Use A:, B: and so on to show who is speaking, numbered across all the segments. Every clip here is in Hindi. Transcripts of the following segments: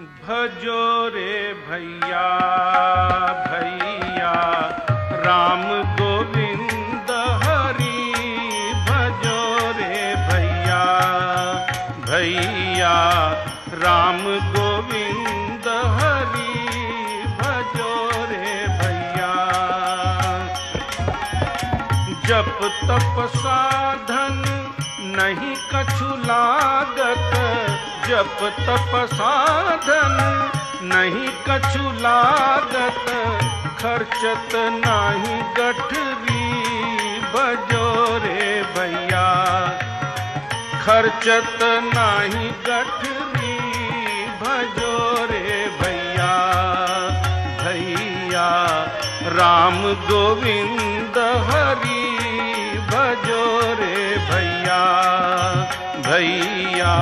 A: भजो रे भैया भैया, राम गोविंद हरि, भजो रे भैया भैया, राम गोविंद हरि, भजो रे भैया। जप तप साधन नहीं कछु लागत, जप तप साधन नहीं कछु लागत, खर्चत नहीं गठरी, बजो रे भैया। खर्चत नहीं गठरी भजो रे भैया। भैया, राम गोविंद हरि भैया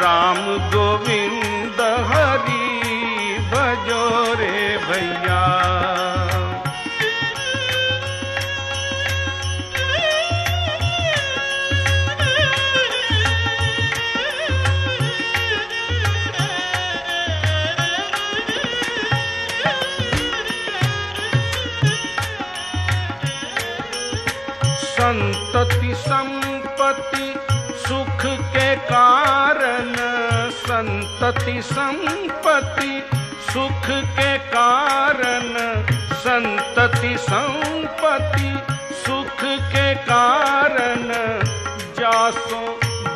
A: राम गोविंद हरि भजो रे भैया। संतति संपत्ति सुख के कारण संतति संपत्ति, सुख के कारण संतति संपत्ति, सुख के कारण जासो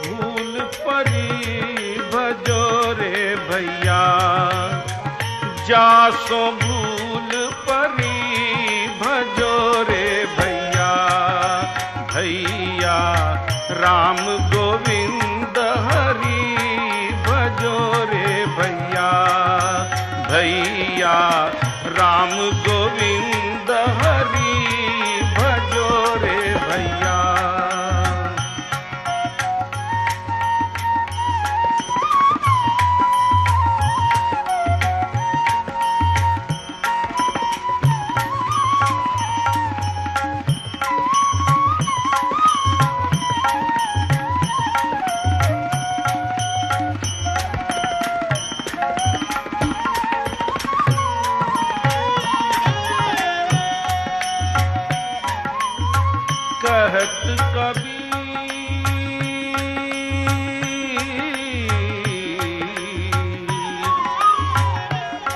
A: भूल परी भजो रे भैया, जासो भूल परी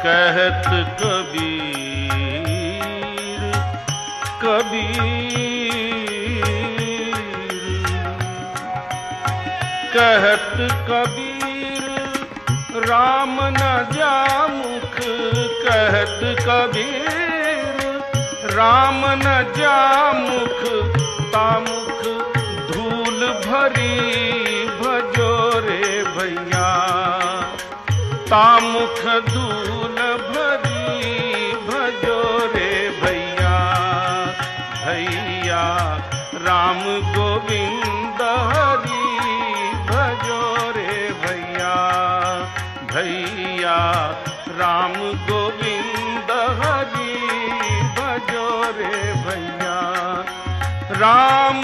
A: कहत कबीर कबीर। कहत कबीर, राम न जामुख। कहत कबीर, राम न जामुख। तामुख धूल भरी भजो रे भैया। तामुख धूल भैया राम गोविंद हरि भजो रे भैया। राम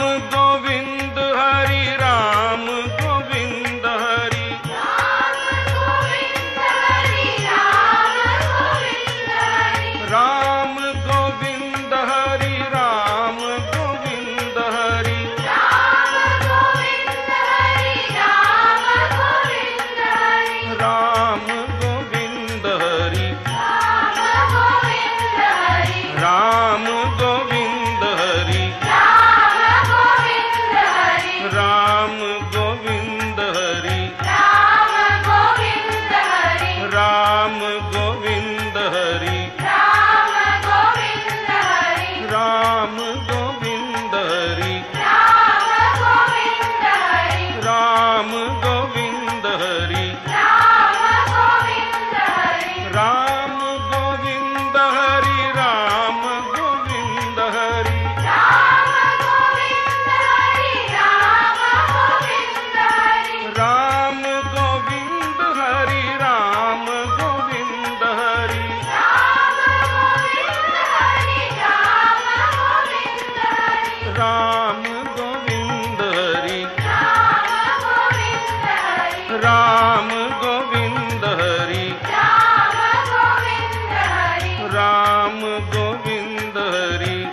A: राम गोविंद हरि। राम गोविंद हरि। राम गोविंद हरि।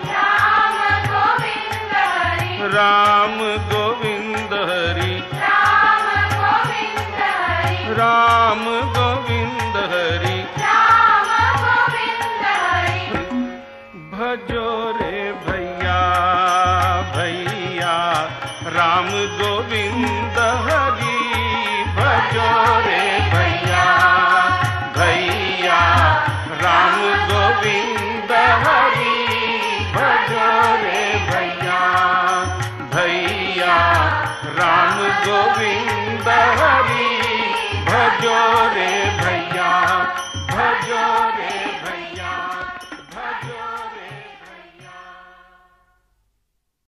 A: राम गोविंद हरि। राम गोविंद भजो रे भैया भजो रे